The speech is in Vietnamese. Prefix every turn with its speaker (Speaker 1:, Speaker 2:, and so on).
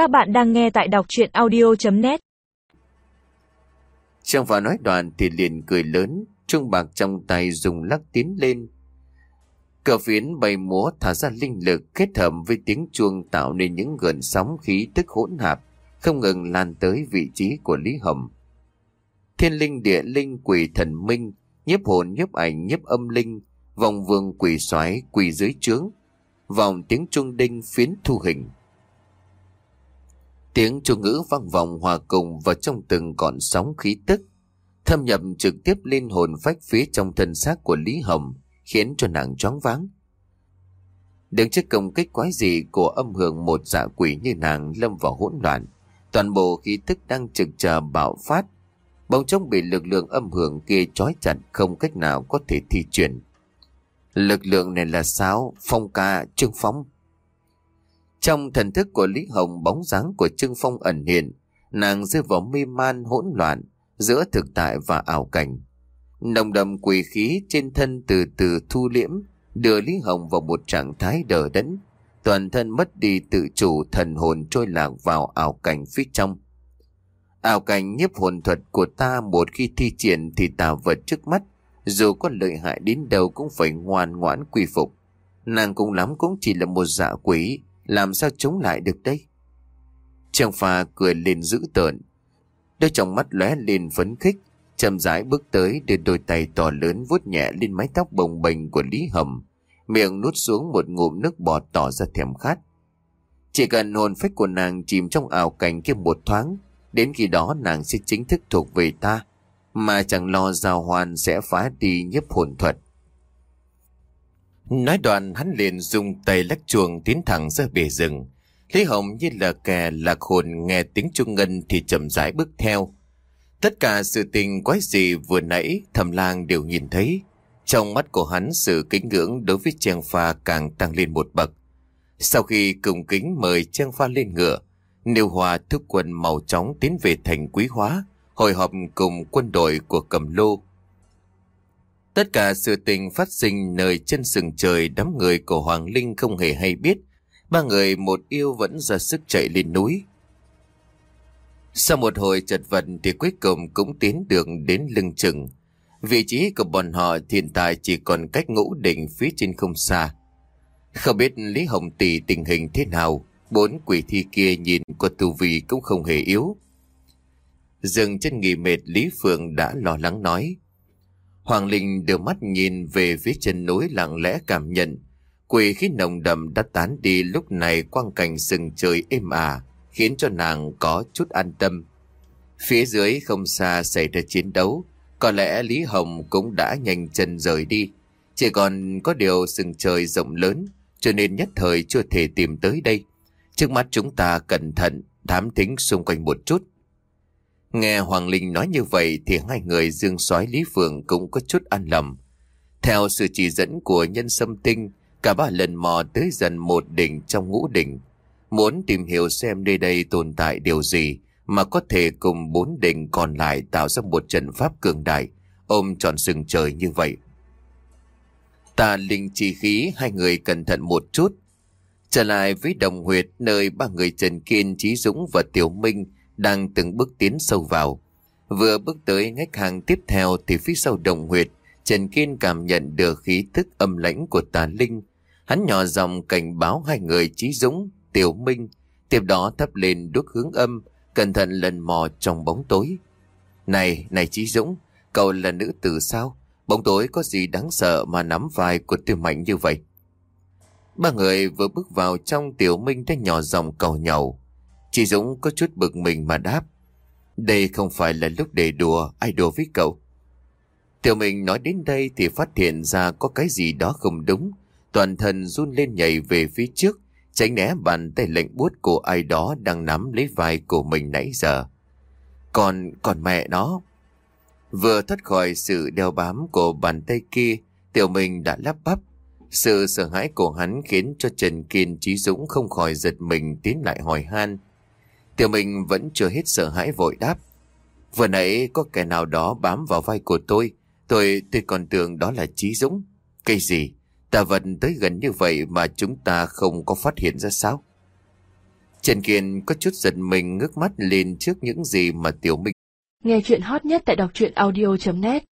Speaker 1: Các bạn đang nghe tại đọc chuyện audio.net
Speaker 2: Trang vào nói đoạn thì liền cười lớn, trung bạc trong tay dùng lắc tiến lên. Cờ phiến bay múa thả ra linh lực kết hợp với tiếng chuông tạo nên những gợn sóng khí tức hỗn hạp, không ngừng lan tới vị trí của Lý hầm. Thiên linh địa linh quỷ thần minh, nhiếp hồn nhiếp ảnh nhiếp âm linh, vòng vương quỷ xoáy quỷ dưới trướng, vòng tiếng chuông đinh phiến thu hình. Tiếng chuông ngữ vang vọng hòa cùng vào trong từng cọn sóng khí tức, thâm nhập trực tiếp lên hồn phách phía trong thân xác của Lý Hồng, khiến cho nàng choáng váng. Đứng trước công kích quái dị của âm hưởng một dạ quỷ như nàng lâm vào hỗn loạn, toàn bộ khí tức đang trực chờ bạo phát, bỗng trông bị lực lượng âm hưởng kia trói chặt không cách nào có thể thi chuyển. Lực lượng này là sao? phong ca, trương phóng. Trong thần thức của Lý Hồng bóng dáng của Trương Phong ẩn hiện, nàng rơi vào mê man hỗn loạn giữa thực tại và ảo cảnh. Nồng đầm quỷ khí trên thân từ từ thu liễm, đưa Lý Hồng vào một trạng thái đờ đẫn, toàn thân mất đi tự chủ thần hồn trôi lạc vào ảo cảnh phía trong. Ảo cảnh nhiếp hồn thuật của ta một khi thi triển thì tà vật trước mắt, dù có lợi hại đến đâu cũng phải ngoan ngoãn quy phục. Nàng cũng lắm cũng chỉ là một dạ quỷ, làm sao chống lại được đây? Trang pha cười lên dữ tợn. Đôi trong mắt lóe lên phấn khích, chậm rãi bước tới đưa đôi tay to lớn vuốt nhẹ lên mái tóc bồng bềnh của Lý Hầm, miệng nuốt xuống một ngụm nước bọt tỏ ra thèm khát. Chỉ cần hồn phách của nàng chìm trong ảo cảnh kia một thoáng, đến khi đó nàng sẽ chính thức thuộc về ta, mà chẳng lo giao hoàn sẽ phá đi nhấp hồn thuật. Nói đoạn hắn liền dùng tay lắc chuồng tiến thẳng ra bể rừng. Lý Hồng như là kẻ lạc hồn nghe tiếng trung ngân thì chậm rãi bước theo. Tất cả sự tình quái gì vừa nãy thầm lang đều nhìn thấy. Trong mắt của hắn sự kính ngưỡng đối với Trang Pha càng tăng lên một bậc. Sau khi cùng kính mời Trang Pha lên ngựa, Niêu Hòa thúc quân màu chóng tiến về thành quý hóa, hồi họp cùng quân đội của Cầm Lô. Tất cả sự tình phát sinh nơi chân sừng trời đám người của Hoàng Linh không hề hay biết. Ba người một yêu vẫn ra sức chạy lên núi. Sau một hồi chật vật thì cuối cùng cũng tiến được đến lưng chừng. Vị trí của bọn họ hiện tại chỉ còn cách ngũ đỉnh phía trên không xa. Không biết Lý Hồng Tỷ tình hình thế nào, bốn quỷ thi kia nhìn qua tu vi cũng không hề yếu. Dừng chân nghỉ mệt Lý Phượng đã lo lắng nói. Hoàng Linh đưa mắt nhìn về phía chân núi lặng lẽ cảm nhận. Quỷ khí nồng đậm đã tán đi lúc này quang cảnh sừng trời êm ả, khiến cho nàng có chút an tâm. Phía dưới không xa xảy ra chiến đấu, có lẽ Lý Hồng cũng đã nhanh chân rời đi. Chỉ còn có điều sừng trời rộng lớn, cho nên nhất thời chưa thể tìm tới đây. Trước mắt chúng ta cẩn thận, thám thính xung quanh một chút. Nghe Hoàng Linh nói như vậy thì hai người Dương soái Lý Phượng cũng có chút an lầm. Theo sự chỉ dẫn của nhân sâm tinh, cả ba lần mò tới dần một đỉnh trong ngũ đỉnh. Muốn tìm hiểu xem nơi đây tồn tại điều gì mà có thể cùng bốn đỉnh còn lại tạo ra một trận pháp cường đại, ôm tròn sừng trời như vậy. Tà linh chi khí hai người cẩn thận một chút. Trở lại với đồng huyệt nơi ba người Trần Kiên, Trí Dũng và Tiểu Minh đang từng bước tiến sâu vào. Vừa bước tới ngách hàng tiếp theo thì phía sau đồng huyệt, Trần Kiên cảm nhận được khí thức âm lãnh của tà linh. Hắn nhỏ giọng cảnh báo hai người Trí Dũng, Tiểu Minh, tiếp đó thắp lên đuốc hướng âm, cẩn thận lần mò trong bóng tối. Này, này Trí Dũng, cậu là nữ tử sao? Bóng tối có gì đáng sợ mà nắm vai của tiêu mạnh như vậy? Ba người vừa bước vào trong Tiểu Minh đã nhỏ giọng cầu nhậu. Chị Dũng có chút bực mình mà đáp. Đây không phải là lúc để đùa, ai đùa với cậu. Tiểu mình nói đến đây thì phát hiện ra có cái gì đó không đúng. Toàn thân run lên nhảy về phía trước, tránh né bàn tay lệnh buốt của ai đó đang nắm lấy vai của mình nãy giờ. Còn, còn mẹ nó. Vừa thoát khỏi sự đeo bám của bàn tay kia, tiểu mình đã lắp bắp. Sự sợ hãi của hắn khiến cho Trần Kiên Trí Dũng không khỏi giật mình tiến lại hỏi han. Tiểu mình vẫn chưa hết sợ hãi vội đáp. Vừa nãy có kẻ nào đó bám vào vai của tôi. Tôi tôi còn tưởng đó là Trí Dũng. Cái gì? Tà vật tới gần như vậy mà chúng ta không có phát hiện ra sao? Trần Kiên có chút giật mình, ngước mắt lên trước những gì mà Tiểu Minh.
Speaker 3: Nghe chuyện hot nhất tại đọc truyện audio.net